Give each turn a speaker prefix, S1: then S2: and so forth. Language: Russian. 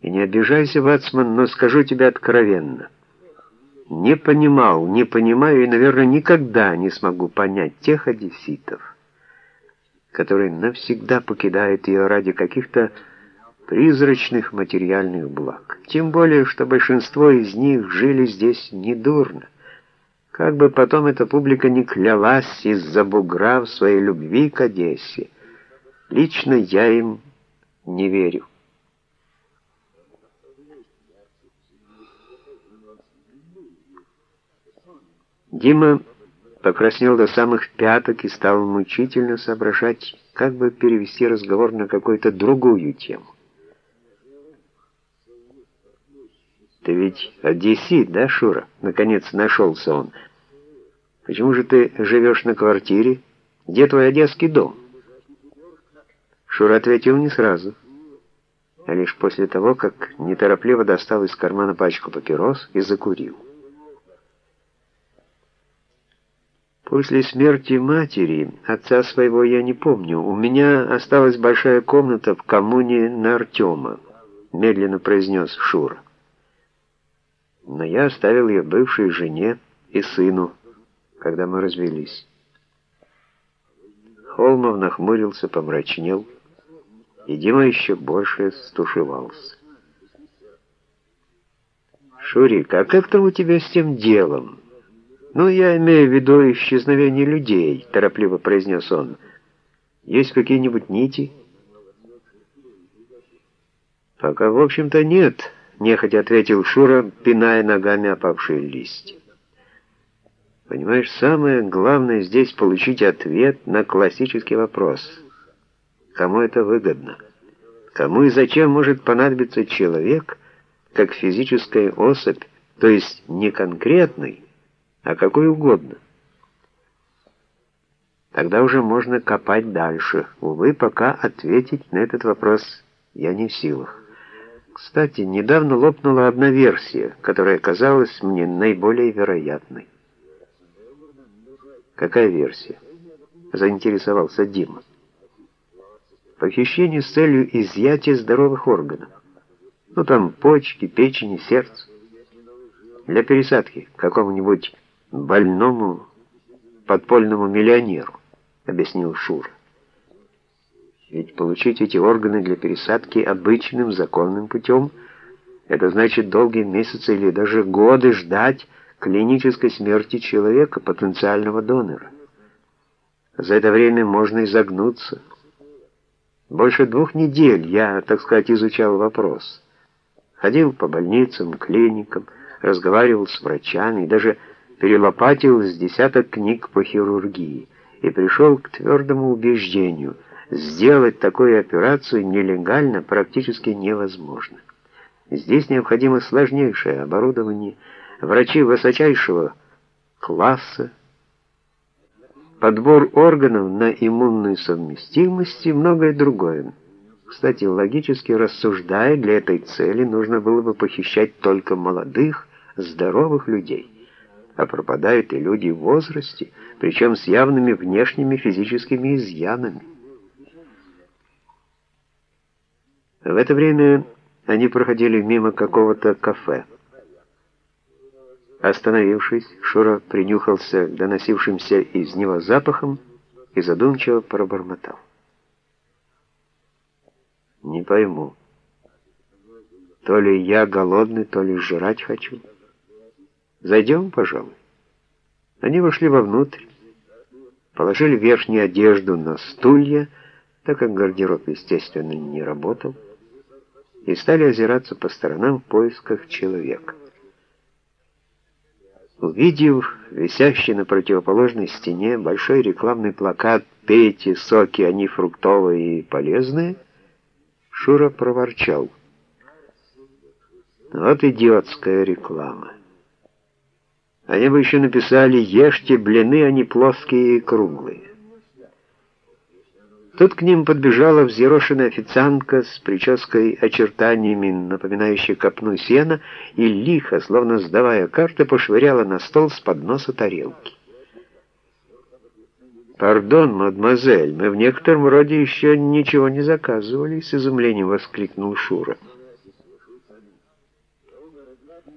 S1: И не обижайся, Вацман, но скажу тебе откровенно. Не понимал, не понимаю и, наверное, никогда не смогу понять тех одесситов, которые навсегда покидают ее ради каких-то призрачных материальных благ. Тем более, что большинство из них жили здесь недурно. Как бы потом эта публика не клялась из-за бугра в своей любви к Одессе, лично я им не верю. Дима покраснел до самых пяток и стал мучительно соображать, как бы перевести разговор на какую-то другую тему. «Ты ведь одессит, да, Шура?» Наконец нашелся он. «Почему же ты живешь на квартире? Где твой одесский дом?» Шура ответил не сразу, а лишь после того, как неторопливо достал из кармана пачку папирос и закурил. После смерти матери, отца своего я не помню, у меня осталась большая комната в коммуне на Артема, медленно произнес Шура. Но я оставил ее бывшей жене и сыну, когда мы развелись. Холмов нахмурился, помрачнел, и Дима еще больше стушевался. «Шурик, а как там у тебя с тем делом?» «Ну, я имею в виду исчезновение людей», — торопливо произнес он. «Есть какие-нибудь нити?» «Пока, в общем-то, нет», — нехотя ответил Шура, пиная ногами опавшие листья. «Понимаешь, самое главное здесь получить ответ на классический вопрос. Кому это выгодно? Кому и зачем может понадобиться человек, как физическая особь, то есть не конкретный, а какой угодно. Тогда уже можно копать дальше. Увы, пока ответить на этот вопрос я не в силах. Кстати, недавно лопнула одна версия, которая казалась мне наиболее вероятной. Какая версия? Заинтересовался Дима. Похищение с целью изъятия здоровых органов. Ну там почки, печени, сердце. Для пересадки какому-нибудь больному подпольному миллионеру, объяснил Шур. Ведь получить эти органы для пересадки обычным законным путем это значит долгие месяцы или даже годы ждать клинической смерти человека, потенциального донора. За это время можно изогнуться. Больше двух недель я, так сказать, изучал вопрос. Ходил по больницам, клиникам, разговаривал с врачами и даже перелопатил с десяток книг по хирургии и пришел к твердому убеждению, сделать такую операцию нелегально практически невозможно. Здесь необходимо сложнейшее оборудование, врачи высочайшего класса, подбор органов на иммунную совместимость и многое другое. Кстати, логически рассуждая, для этой цели нужно было бы похищать только молодых, здоровых людей а пропадают и люди в возрасте, причем с явными внешними физическими изъянами. В это время они проходили мимо какого-то кафе. Остановившись, Шура принюхался к доносившимся из него запахом и задумчиво пробормотал. «Не пойму, то ли я голодный, то ли жрать хочу». Зайдем, пожалуй. Они вошли вовнутрь, положили верхнюю одежду на стулья, так как гардероб, естественно, не работал, и стали озираться по сторонам в поисках человека. Увидев висящий на противоположной стене большой рекламный плакат «Пейте соки, они фруктовые и полезные», Шура проворчал. Вот идиотская реклама. Они бы еще написали «Ешьте блины, они плоские и круглые». Тут к ним подбежала взъерошенная официантка с прической очертаниями, напоминающей копну сена, и лихо, словно сдавая карты, пошвыряла на стол с подноса тарелки. «Пардон, мадемуазель, мы в некотором роде еще ничего не заказывали», — с изумлением воскликнул Шура.